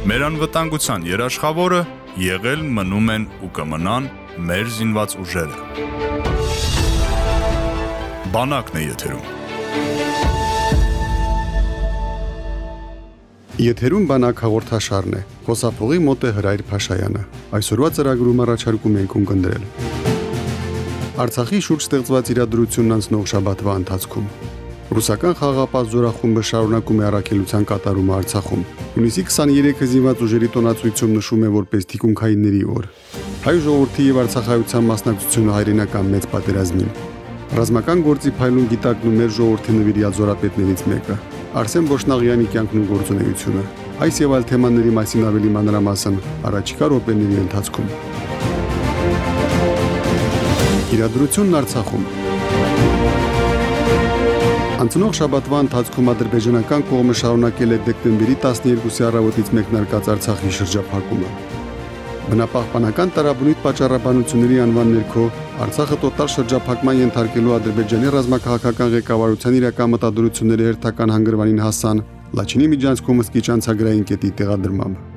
Մեր անվտանգության երաշխավորը եղել մնում են ու կմնան մեր զինված ուժերը։ Բանակն է եթերում։ Եթերում բանակ հաղորդաշարն է։ Խոսափողի մոտ է Հրայր Փաշայանը։ Այսօրվա ծրագրում առաջարկում ենք ունկնդրել։ Արցախի շուրջ ստեղծված իրադրությունն անցնող շաբաթվա ընթացքում Ռուսական խաղապահ զորախումբը շարունակում է առաքելության կատարումը Արցախում։ Հունիսի 23-ը զինված ուժերի տոնացույցում նշում է որպես թիկունքայինների օր։ Հայ ժողովրդի եւ Արցախայության մասնակցությունը հայրենական մեծ պատերազմին։ Ռազմական գործի փայլուն գիտակն ու մեր ժողովրդի նվիրյալ զորապետներից մեկը։ Արսեն Բոշնաղյանի կյանքն ու գործունեությունը։ Այս եւ այլ թեմաների մասին ավելի մանրամասն առաջիկա րոպեների ընթացքում։ Իրադրությունն Արցախում Անցնող շաբաթվա ընթացքում ադրբեջանական կողմը շարունակել է դեկտեմբերի 12-ի առավոտից մեկնարկած Արցախի շրջափակումը։ Բնապահպանական տարաբնույթ պատճառաբանությունների անվան ներքո Արցախը տոտալ շրջափակման ենթարկելու Ադրբեջանի ռազմաքաղաքական ղեկավարության իրական մտադրությունների հերթական հանգրվանին հասան Լաչինի միջանցքում սկիչ անցագրային կետի տեղադրմամբ։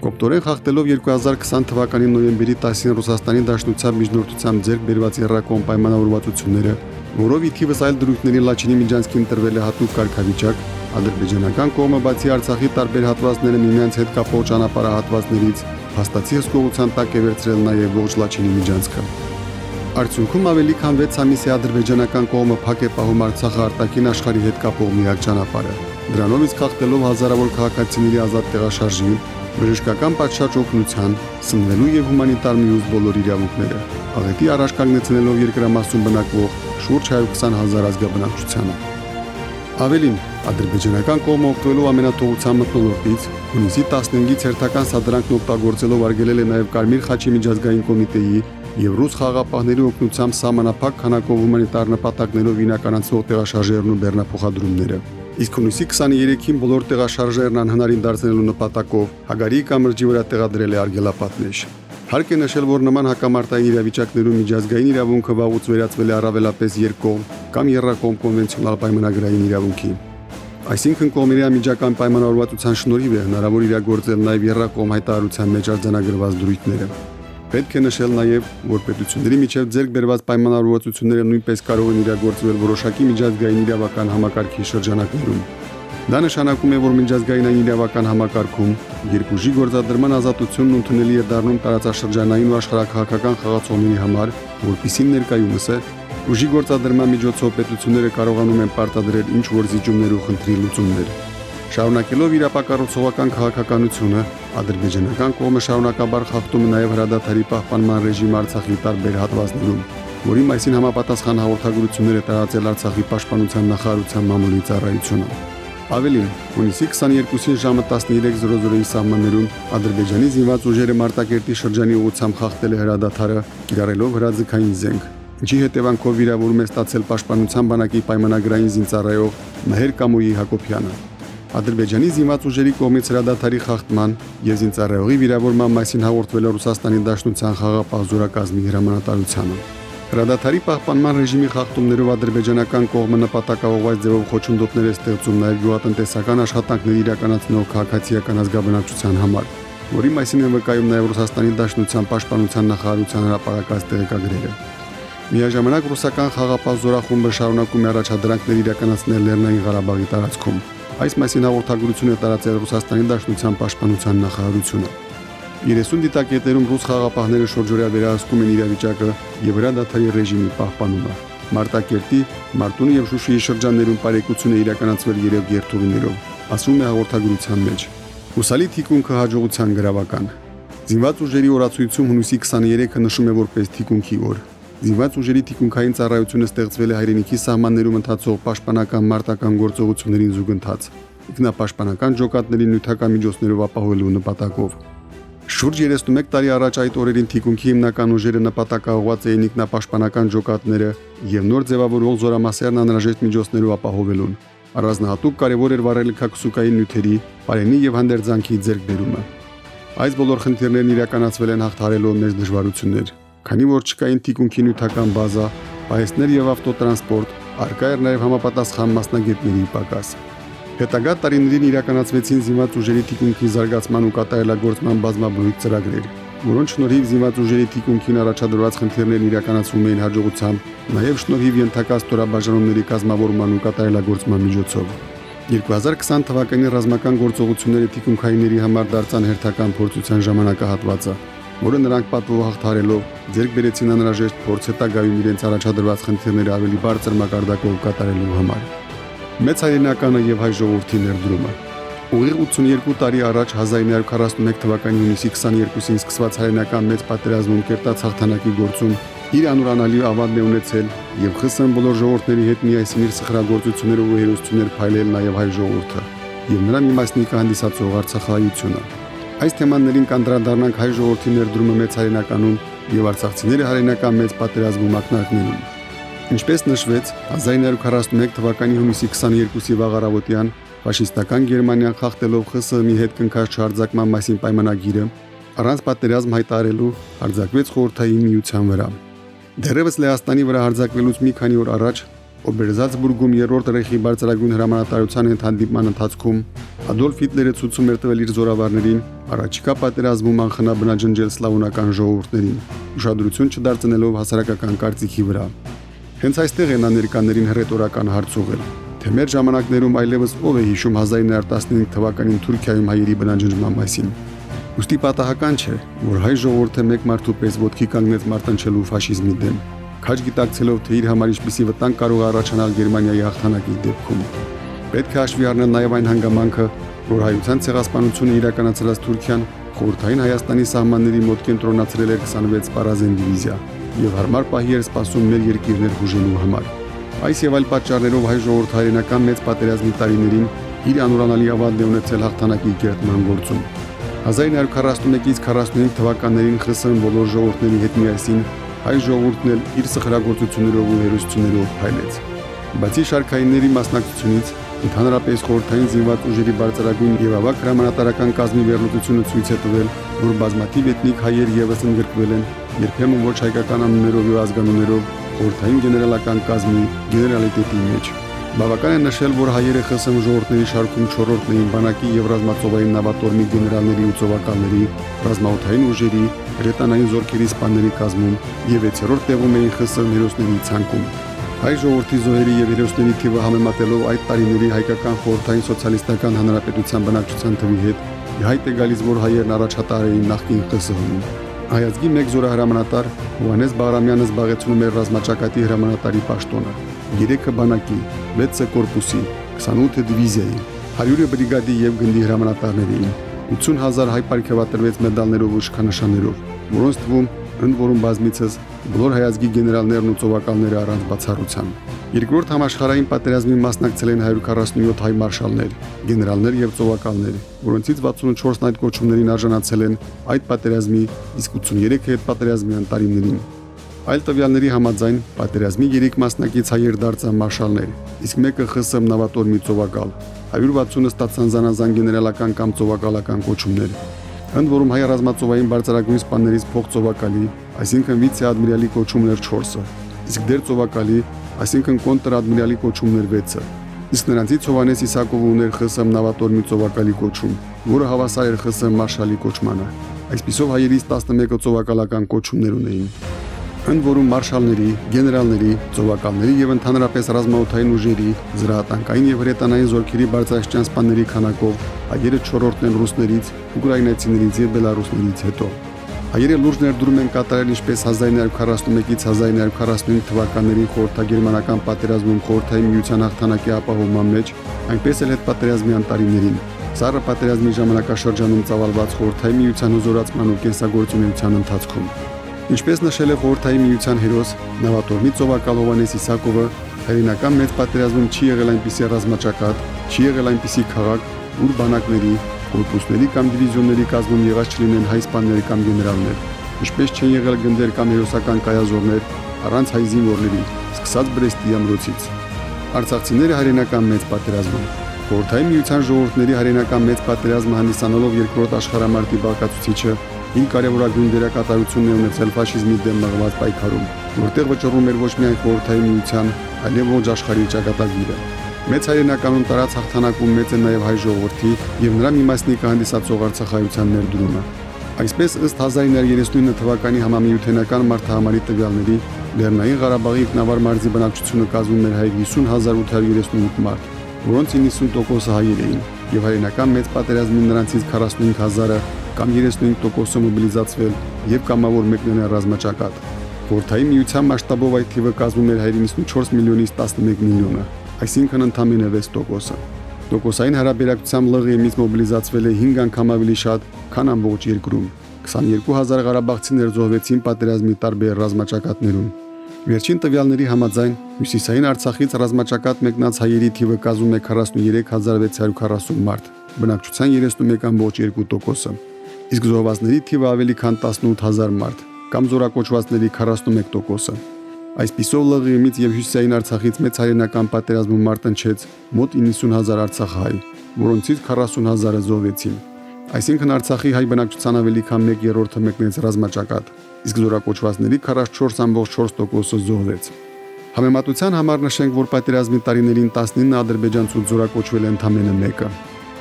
Կոպտորեն խախտելով 2020 թվականի նոյեմբերի 10-ին Ռուսաստանի Դաշնության միջնորդությամբ ձեռք բերված երրակոմ պայմանավորվածությունները որով ի թիվս այլ դրույթների Լաչինի Միջանցքին տրվել է հատուկ կարգավիճակ, ադրբեջանական կողմը բացի Արցախի տարբեր հատվածները միմյանց հետ կապող ճանապարհահատվածներից հաստացի հսկողության տակ է վերցրել նաև ողջ Լաչինի Միջանցքը։ Արդյունքում ավելի քան 6 ամիս է ադրբեջանական կողմը փակ է պահում Արցախը արտաքին աշխարհի հետ կապող միակ ճանապարհը։ Դրանով իսկ խախտելով հազարավոր քաղաքացիների ազատ տեղաշարժի, բժշկական պատշաճ օգնության, սնվելու եւ հումանիտար միուս բոլոր իրավունքները, աղետի առաջ կանգնեցնելով երկրամասում բնակվող շուրջ 120 հազար ազգաբնակչությանը։ Ավելին, ադրբեջանական կողմը օգտվելով ամենաթողության մտնոլորտից հունիսի 15-ից հերթական սադրանքն օգտագործելով արգելել է նաև Կարմիր խաչի միջազգային կոմիտեի եւ ռուս խաղապահների օգնությամբ սահմանափակ քանակով հումանիտար նպատակներով իրականացվող տեղաշարժերն ու բեռնափոխադրումները։ Իսկ հունիսի 23-ին բոլոր տեղաշարժերն անհնարին դարձնելու նպատակով Հագարի կամրջի վրա տեղադրել է արգելապատնեշ։ Հարկ է նշել, որ նման հակամարտային իրավիճակներում միջազգային իրավունքը վաղուց վերածվել է առավելապես երկկողմ կամ երրակողմ կոնվենցիոնալ պայմանագրային իրավունքի։ Այսինքն կողմերի ամիջական պայմանավորվածության շնորհիվ է հնարավոր իրագործել նաև երրակողմ հայտարարության մեջ արձանագրված դրույթները։ Պետք է նշել նաև, որ պետությունների միջև ձեռք բերված պայմանավորվածությունները նույնպես կարող են իրագործվել որոշակի միջազգային իրավական համակարգի շրջանակներում։ Դա նշանակում է, որ միջազգային իրավական համակարգում երբ ուժի գործադրման ազատությունն ընդունելի է դառնում տարածաշրջանային ու աշխարհակահաղական խաղացողների համար, որտիսին ներկայումս է, ուժի գործադրման միջոցով պետությունները կարողանում են պարտադրել ինչ որ զիջումներ ու խնդրի լուծումներ։ Շարունակելով իր ապակառուցողական քաղաքականությունը, ադրբեջանական կողմը շարունակաբար խախտում է նաև հրադադարի պահպանման ռեժիմը Արցախի տարբեր հատվածներում, որի մասին համապատասխան հաղորդագրություններ է տարածել Արցախի պաշտպանության նախարարության մամուլի ծառայությունը։ Ավելին, հունիսի 22-ին ժամը 13:00-ի սահմաններում Ադրբեջանի զինված ուժերը Մարտակերտի շրջանի ուղությամբ խախտել է հրադադարը, կիրառելով հրաձգային զենք, ինչի հետևանքով վիրավորում է ստացել պաշտպանության բանակի պայմանագրային զինծառայող Մհեր Կամոյի Հակոբյանը։ Ադրբեջանի զինված ուժերի կողմից հրադադարի խախտման եւ զինծառայողի վիրավորման մասին հաղորդվել է Ռուսաստանի Դաշնության խաղապահ զորակազմի հրամանատարությանը։ Հրադադարի պահպանման ռեժիմի խախտումներով ադրբեջանական կողմը նպատակաուղղված ձևով խոչընդոտներ է ստեղծում նաև գյուղատնտեսական աշխատանքների իրականացնող քաղաքացիական ազգաբնակչության համար, որի մասին են վկայում նաև Ռուսաստանի Դաշնության պաշտպանության նախարարության հրապարակած տեղեկագրերը։ Միաժամանակ ռուսական խաղապահ զորախումբը շարունակում է առաջադրանքներ իրականացնել Լեռնային Ղարաբաղի տարածքում։ Այս մասին հաղորդագրություն է տարածել Ռուսաստանի Դաշնության պաշտպանության նախարարությունը։ 30 դիտակետերում ռուս խաղապահները շրջօրյա վերահսկում են իրավիճակը եւ հրադադարի ռեժիմի պահպանումը։ Մարտակերտի, Մարտունի եւ Շուշիի շրջաններում բարեկություն է իրականացվել երեք երթուղիներով, ասում է հաղորդագրության մեջ։ Հուսալի թիկունքը հաջողության գրավական։ Զինված ուժերի օրացույցում հունիսի 23-ը նշում է որպես թիկունքի օր։ Զինված ուժերի թիկունքային ծառայությունը ստեղծվել է հայրենիքի սահմաններում ընթացող պաշտպանական մարտական գործողություններին զուգընթաց, ինքնապաշտպանական ջոկատների նյութական միջոցներով ապահովելու նպատակով։ Շուրջ 31 տարի առաջ այդ օրերին թիկունքի հիմնական ուժերը նպատակաուղված էին ինքնապաշտպանական ջոկատները եւ նոր ձևավորող զորամասերն անհրաժեշտ միջոցներով ապահովելուն։ Առանձնահատուկ կարևոր էր վառելիքակսուկային նյութերի, բարենի եւ հանդերձանքի ձեռքբերումը։ Այս բոլոր խնդիրներն իրականացվել են հաղթարելով մեծ դժվարություններ քանի որ չկային թիկունքի նյութական բազա, պահեստներ եւ ավտոտրանսպորտ, արկա էր նաեւ համապատասխան մասնագետների պակաս։ Հետագա տարիներին իրականացվեցին զինված ուժերի թիկունքի զարգացման ու կատարելագործման բազմաբնույթ ծրագրեր, որոնց շնորհիվ զինված ուժերի թիկունքին առաջադրված խնդիրներն իրականացվում էին հաջողությամբ, նաև շնորհիվ ենթակա ստորաբաժանումների կազմավորման ու կատարելագործման միջոցով։ 2020 թվականի ռազմական գործողությունները թիկունքայինների համար դարձան հերթական փորձության ժամանակահատվածը, որը նրանք պատվով հաղթարելով ձեռք բերեցին անհրաժեշտ փորձ հետագայում իրենց առաջադրված խնդիրները ավելի բարձր մակարդակով կատարելու համար։ Մեծ հայրենականը եւ հայ ժողովրդի ներդրումը Ուղիղ 82 տարի առաջ 1941 թվականի հունիսի 22-ին սկսված հայրենական մեծ պատերազմում կերտած հաղթանակի գործում իր անուրանալի ավանդն է ունեցել եւ ԽՍՀՄ բոլոր ժողովուրդների հետ միասին իր սխրագործություններով ու հերոսություններ փայլել նաեւ հայ ժողովուրդը եւ նրան մի մասնիկը հանդիսացող Արցախահայությունը։ Այս թեմաներին կանդրադառնանք հայ ժողովրդի ներդրումը մեծ հայրենականում եւ արցախցիների հայրենական մեծ պատերազմում ակնարկներում։ Ինչպես նշվեց, 1941 թվականի հունիսի 22-ի վաղարավոտյան ֆաշիստական Գերմանիան խախտելով ԽՍՀՄ-ի հետ կնքած չարձակման մասին պայմանագիրը առանց պատերազմ հայտարարելու արձակվեց խորհրդային միության վրա։ Դերևս Լեհաստանի վրա հարձակվելուց մի քանի օր առաջ Օբերզալցբուրգում երրորդ ռեխի բարձրագույն հրամանատարության հետ հանդիպման ընթացքում Ադոլֆ Հիտլերը ցույցում էր տվել իր զորավարներին առաջիկա պատերազմում անխնա բնաջնջել սլավոնական ժողովուրդներին, ուշադրություն չդարձնելով հասարակական կարծիքի վրա։ Հենց այստեղ է նա ներկաներին հռետորական հարց ուղղել, թե մեր ժամանակներում այլևս ով է հիշում 1915 թվականին Թուրքիայում հայերի բնաջնջման մասին։ Ոստի պատահական չէ, որ հայ ժողովուրդը մեկ մարդու պես ոտքի կանգնեց մարտնչելու ֆաշիզմի դեմ, քաչ գիտակցելով, թե իր համար ինչպիսի վտանգ կարող է առաջանալ Գերմանիայի հաղթանակի դեպքում։ Պետք է հաշվի առնել նաև այն հանգամանքը, որ հայության ցեղասպանությունը իրականացրած Թուրքիան խորհրդային Հայաստանի սահմանների մոտ կենտրոնացրել էր 26 պարազեն դիվիզիա եւ հարմար պահի էր սպասում մեր երկիրներ հուժելու համար։ Այս եւ այլ պատճառներով հայ ժողովուրդ հայրենական մեծ պատերազմի տարիներին իր անուրանալի ավանդ է ունեցել հաղթանակի կերտման գործում։ 1941-ից 45 թվականներին ԽՍՀՄ բոլոր ժողովուրդների հետ միասին հայ ժողովուրդն էլ իր սխրագործություններով ու հերոսություններով փայլեց։ Բացի շարքայինների մասնակցությունից ընդհանրապես խորհրդային զինված ուժերի բարձրագույն եւ ավակ հրամանատարական կազմի վերլուծությունը ցույց է տվել, որ բազմաթիվ էթնիկ հայեր եւս ընդգրկվել են երբեմն ոչ հայկական անուններով եւ ազգանուններով խորհրդային գեներալական կազմի գեներալիտետի մեջ։ Բավական է նշել, որ հայերը ԽՍՀՄ ժողովրդների շարքում 4-րդն էին բանակի եւ ռազմածովային նավատորմի գեներալների ու ծովակալների, ռազմաօթային ուժերի, հրետանային զորքերի սպաների կազմում եւ 6-րդ տեղում էին ԽՍՀՄ հերոսների ցանկում։ Հայ ժողովրդի զոհերի եւ հերոսների թիվը համեմատելով այդ տարիների հայկական խորհրդային սոցիալիստական հանրապետության բնակչության թվի հետ, հայտ է գալիս, որ հայերն առաջատար էին նախկին ԽՍՀՄ-ում։ Հայազգի մեկ զորահրամանատար Հովանես Բաղրամյանը զբաղեցնում էր ռազմաճակատի հրամանատարի պաշտոնը։ 3-ը բանակի, 6-ը կորպուսի, 28-ը դիվիզիայի, 100-ը բրիգադի եւ գնդի հրամանատարների, 80000 հայ պարգևատրվեց մեդալներով ու շքանշաններով, որոնց թվում ընդ որում բազմիցս բոլոր հայազգի գեներալներն ու ծովակալները առանց բացառության։ Երկրորդ համաշխարհային պատերազմին մասնակցել են 147 հայ մարշալներ, գեներալներ եւ ծովակալներ, որոնցից 64-ն այդ կոչումներին արժանացել են այդ պատերազմի, իսկ 83-ը հետ պատերազմի անտարիմներին։ Այլ տվյալների համաձայն պատերազմի 3 մասնակից հայեր դարձան մարշալներ, իսկ մեկը ԽՍՀՄ նավատորմի ծովակալ։ 160-ը ստացան զանազան գեներալական կամ ծովակալական կոչումներ։ Ընդ որում հայ ռազմածովային բարձրագույն սպաներից փոխծովակալի, այսինքն վիցե-ադմիրալի կոչումն էր 4-ը, իսկ դեր ծովակալի, այսինքն կոնտր-ադմիրալի կոչումն էր 6-ը։ Իսկ նրանցից Հովանես Իսակովը ուներ ԽՍՀՄ նավատորմի ծովակալի կոչում, որը հավասար էր ԽՍՀՄ մարշալի կոչմանը։ Այսպիսով հայերից 11-ը ծովակալական կոչումներ ունեին ընդ որում մարշալների, գեներալների, ծովականների եւ ընդհանրապես ռազմաօթային ուժերի, զրահատանկային եւ հրետանային զորքերի բարձրաստիճան սպաների քանակով հայերը 4-րդն են ռուսներից, ուկրաինացիներից եւ բելարուսներից հետո։ Հայերը լուրջ ներդրում են կատարել ինչպես 1941-ից 1945 թվականների խորհրդագերմանական պատերազմում խորհրդային միության հաղթանակի ապահովման մեջ, այնպես էլ հետ պատերազմի անտարիներին։ Սարը պատերազմի ժամանակաշրջանում ծավալված խորհրդային միության հզորացման ու կենսագործունեության ընթացքում Ինչպես նշել է խորհրդային միության հերոս Նավատորմի ծովակալ Հովանես Իսակովը, հայրենական մեծ պատերազմում չի եղել այնպիսի ռազմաճակատ, չի եղել այնպիսի քաղաք, ուր բանակների, կորպուսների կամ դիվիզիոնների կազմում եղած չլինեն հայ սպաներ կամ գեներալներ, ինչպես չեն եղել գնդեր կամ հերոսական կայազորներ առանց հայ զինվորների, սկսած Բրեստի ամրոցից։ Արցախցիները հայրենական մեծ պատերազմում Խորհրդային միության ժողովուրդների հայրենական մեծ պատերազմը հանդիսանալով երկրորդ աշխարհամարտի բաղկացուցիչը ին կարևորագույն դերակատարությունն է ունեցել ֆաշիզմի դեմ մղված պայքարում, որտեղ վճռում էր ոչ միայն խորհրդային միության, այլև ողջ աշխարհի ճակատագիրը։ Մեծ հայրենականում տարած հաղթանակում մեծ է նաև հայ ժողովրդի եւ նրա մի մասնիկը հանդիսացող Արցախայության ներդրումը։ Այսպես ըստ 1939 թվականի համամիութենական մարդահամարի տվյալների Լեռնային Ղարաբաղի ինքնավար մարզի բնակչությունը կազմում էր 50838 մարդ, որոնց 90%-ը հայեր էին, եւ հայրենական մեծ պատերազմին նրանցից 45000-ը կամ 35%-ը մոբիլիզացվել եւ կամավոր մեկնել ռազմաճակատ։ Խորթայի միության մասշտաբով այդ թիվը կազմում էր 54 միլիոնից 11 միլիոնը, այսինքն ընդամենը 6%-ը։ Տոկոսային հարաբերակցությամբ ԼՂՄ-ից մոբիլիզացվել է 5 անգամ ավելի շատ, քան ամբողջ երկրում։ 22000 ղարաբաղցիներ զոհվեցին պատերազմի տարբեր ռազմաճակատներում։ Վերջին տվյալների համաձայն Հյուսիսային Արցախից ռազմաճակատ մեկնած հայերի թիվը կազմում է 43640 մարդ, բնակչության 31.2%-ը։ Իսկ զոհվածների թիվը ավելի քան 18000 մարդ, կամ զորակոչվածների 41%-ը։ Այսպիսով ԼՂՄ-ից եւ Հյուսիսային Արցախից մեծ հայրենական պատերազմում մարտնչեց մոտ 90000 արցախահայ, որոնցից 40000-ը զոհվեցին։ Այսինքն Արցախի հայ բնակչության ավելի քան 1/3-ը մեկնեց ռազմաճակատ, իսկ զորակոչվածների 44.4%-ը զոհվեց։ Համեմատության համար նշենք, որ պատերազմի տարիներին 19 ադրբեջանցու զորակոչվել են ընդամենը մեկը։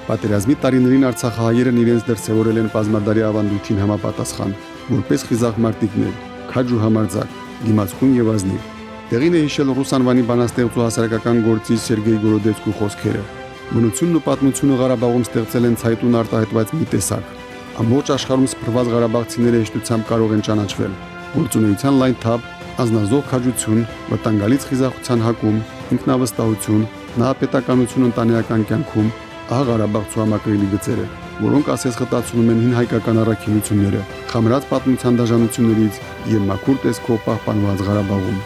Պատերազմի տարիներին Արցախահայերն իրենց դրսևորել են բազմադարի ավանդույթին համապատասխան, որպես խիզախ մարտիկներ, քաջ ու համարձակ, դիմացկուն եւ ազնիվ։ Տեղին է հիշել ռուսանվանի բանաստեղծու հասարակական գործի Սերգեյ Գորոդեցկու խոսքերը։ Բնությունն ու պատմությունը Ղարաբաղում ստեղծել են ցայտուն արտահայտված մի տեսակ։ Ամբողջ աշխարհում սփռված ղարաբաղցիները հեշտությամբ կարող են ճանաչվել։ Գործունեության լայն թափ, ազնազող քաջություն, վտանգալից խիզախության հակում, ինքնավստահություն, նահապետականություն ընտանեկան կյանքում, ահա Ղարաբաղցու համակրելի գծերը որոնք ասես խտացնում են հին հայկական առաքինությունները, խամրած պատմության դաշնություններից եւ մաքուր տեսքով պահպանված Ղարաբաղում։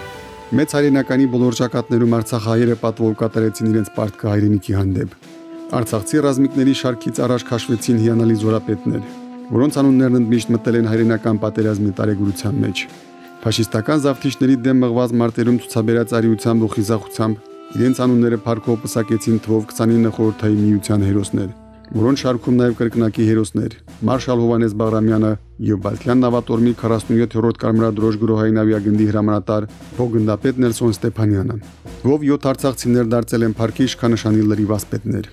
Մեծ հայրենականի բոլոր ճակատներում Արցախահայերը պատվով կատարեցին իրենց պարտքը հայրենիքի հանդեպ։ Արցախցի ռազմիկների շարքից առաջ քաշվեցին հիանալի զորապետներ, որոնց անուններն ընդմիշտ մտել են հայրենական պատերազմի տարեգրության մեջ։ Ֆաշիստական զավթիչների դեմ մղված մարտերում ցուցաբերած արիությամբ ու խիզախությամբ իրենց անունները փառքով պսակեցին թվով 29 խորհրդային միության հերոսներ որոնց շարքում նաև կրկնակի հերոսներ Մարշալ Հովանես Բաղրամյանը եւ Բալթյան նավատորմի 47-րդ կարմրադրոժ գրոհային ավիագնդի հրամանատար Փոգնդապետ Նելսոն Ստեփանյանը, ով 7 արցախցիներ դարձել են Փարքի իշխանաշանի լրիվ ասպետներ։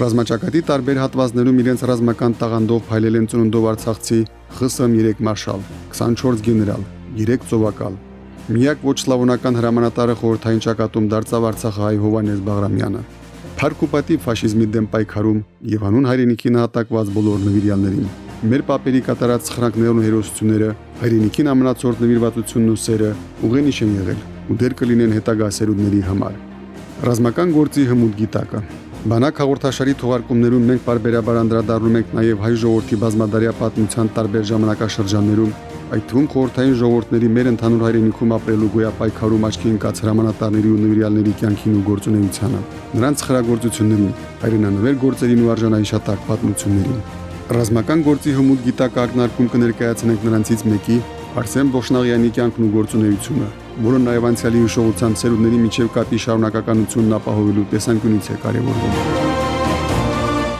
Ռազմաճակատի տարբեր հատվածներում իրենց ռազմական տաղանդով փայլել են ծնունդով արցախցի ԽՍՀՄ 3 մարշալ, 24 գեներալ, 3 ծովակալ։ Միակ ոչ սլավոնական հրամանատարը խորհրդային ճակատում դարձավ Արցախահայ Հովանես Բաղրամյանը փարկուպատի ֆաշիզմի դեմ պայքարում եւ հանուն հայրենիքի նահատակված բոլոր նվիրյալներին։ Մեր papերի կատարած սխրանքներն ու հերոսությունները, հայրենիքին ամնացորդ նվիրվածությունն ու սերը ուղենիշ են եղել ու դեր կլինեն հետագա սերունդների համար։ Ռազմական գործի հմուտ գիտակը Բանակ հաղորդաշարի թողարկումներում մենք բարբերաբար անդրադառնում ենք նաև հայ ժողովրդի բազմադարյա պատմության տարբեր ժամանակաշրջաններում այդ թվում խորհրդային ժողովուրդների մեր ընդհանուր հայրենիքում ապրելու գոյապայքարում աչքի ընկած հրամանատարների ու նվիրյալների կյանքին ու գործունեությանը, նրանց խրագործություններին, հայրենանվեր գործերին ու արժանահիշատակ պատմություններին։ Ռազմական գործի հմուտ գիտակ ակնարկում կներկայացնենք նրանցից մեկի Արսեն Բոշնաղյանի կյանքն ու գործունեությունը, որը նաև անցյալի հիշողությամբ ծերունների միջև կապի շարունակականությունն ապահովելու տեսանկյունից է կարևորվում։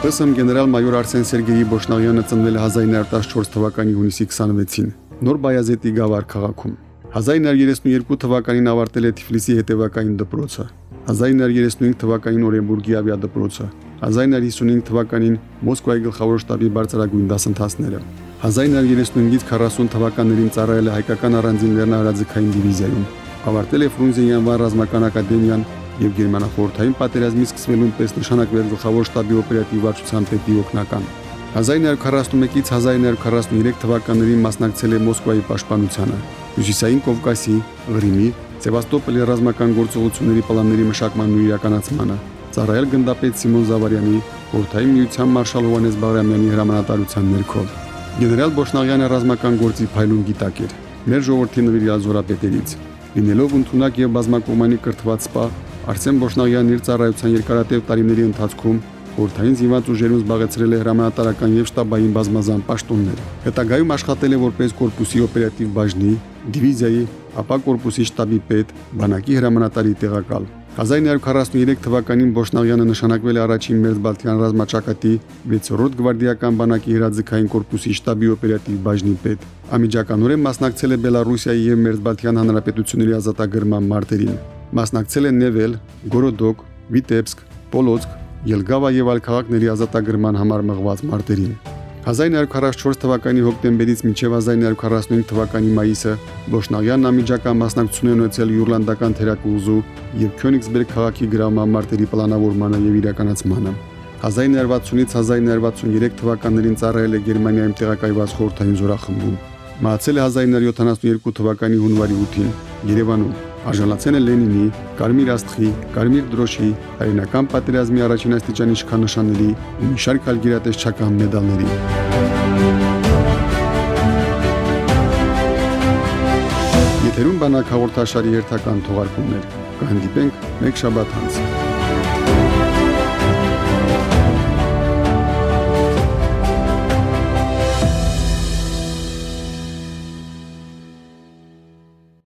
ՊՍՄ գեներալ-մայոր Արսեն Սերգեյի Բոշնաղյանը ծնվել է 1914 թվականի հունիսի 26-ին Նոր Բայազետի գավառ քաղաքում։ 1932 թվականին ավարտել է Թիֆլիսի հետևակային դպրոցը։ 1935 թվականին Օրենբուրգի ավիադպրոցը։ 1955 թվականին Մոսկվայի գլխավոր շտաբի բարձրագույն դասընթացները։ 1935-ից 40 թվականներին ծառայել է հայկական առանձին լեռնահարաձգային դիվիզիայում։ Ավարտել է Ֆրունզենի անվան ռազմական ակադեմիան եւ Գերմանախորհրդային պատերազմի սկսվելուն պես նշանակվել գլխավոր շտաբի օպերատիվ վարչության պետի օգնական։ 1941-ից 1943 թվականներին մասնակցել է Մոսկվայի պաշտպանությանը, Հյուսիսային Կովկասի, Ղրիմի, Սևաստոպոլի ռազմական գործողությունների պլանների մշակմանն ու իրականացմանը, ծառայել գնդապետ Սիմոն Զավարյանի, Խորհրդային միության մարշալ Հովանես Բաղրամյանի հրամանատարության ներքո։ Գեներալ Բոշնաղյանը ռազմական գործի փայլուն գիտակ էր, մեր ժողովրդի նվիրյալ զորապետերից։ Լինելով ընդունակ եւ բազմակողմանի կրթված սպա, Արսեն Բոշնաղյանն իր ծառայության երկարատև տարիների ընթացքում Խորհրդային զինված ուժերում զբաղեցրել է հրամանատարական եւ շտաբային բազմազան պաշտոններ։ Հետագայում աշխատել է որպես կորպուսի օպերատիվ բաժնի, դիվիզիայի, ապա կորպուսի շտաբի պետ, բանակի հրամանատարի տեղակալ։ 1943 թվականին Բոշնաղյանը նշանակվել է առաջին Մերձբալթյան ռազմաճակատի 6-րդ գվարդիական բանակի հրաձգային կորպուսի շտաբի օպերատիվ բաժնի պետ։ Ամիջականորեն մասնակցել է Բելարուսիայի եւ Մերձբալթյան հանրապետությունների ազատագրման մարտերին։ Մասնակցել է Նևել, Գորոդոկ, Վիտեբսկ, Պոլոցկ, Ելգավա եւ այլ քաղաքների ազատագրման համար մղված մարտերին։ 1944 թվականի հոկտեմբերից մինչև 1945 թվականի մայիսը Բոշնաղյանն ամիջական մասնակցություն է ունեցել յուրլանդական թերակուզու եւ Քյոնիգսբերգ քաղաքի գրաման մարտերի պլանավորմանը եւ իրականացմանը։ 1960-ից 1963 թվականներին ծառայել է Գերմանիայում տեղակայված խորհրդային զորախմբում։ Մահացել է 1972 թվականի հունվարի 8-ին Երևանում։ Արժանացել է Լենինի, Կարմիր աստղի, Կարմիր դրոշի, հայրենական պատերազմի առաջին աստիճանի իշխանանշանների ու մի շարք այլ գերատեսչական մեդալների։ Եթերում բանակ հաղորդաշարի հերթական թողարկումներ։ Կհանդիպենք մեկ շաբաթ անց։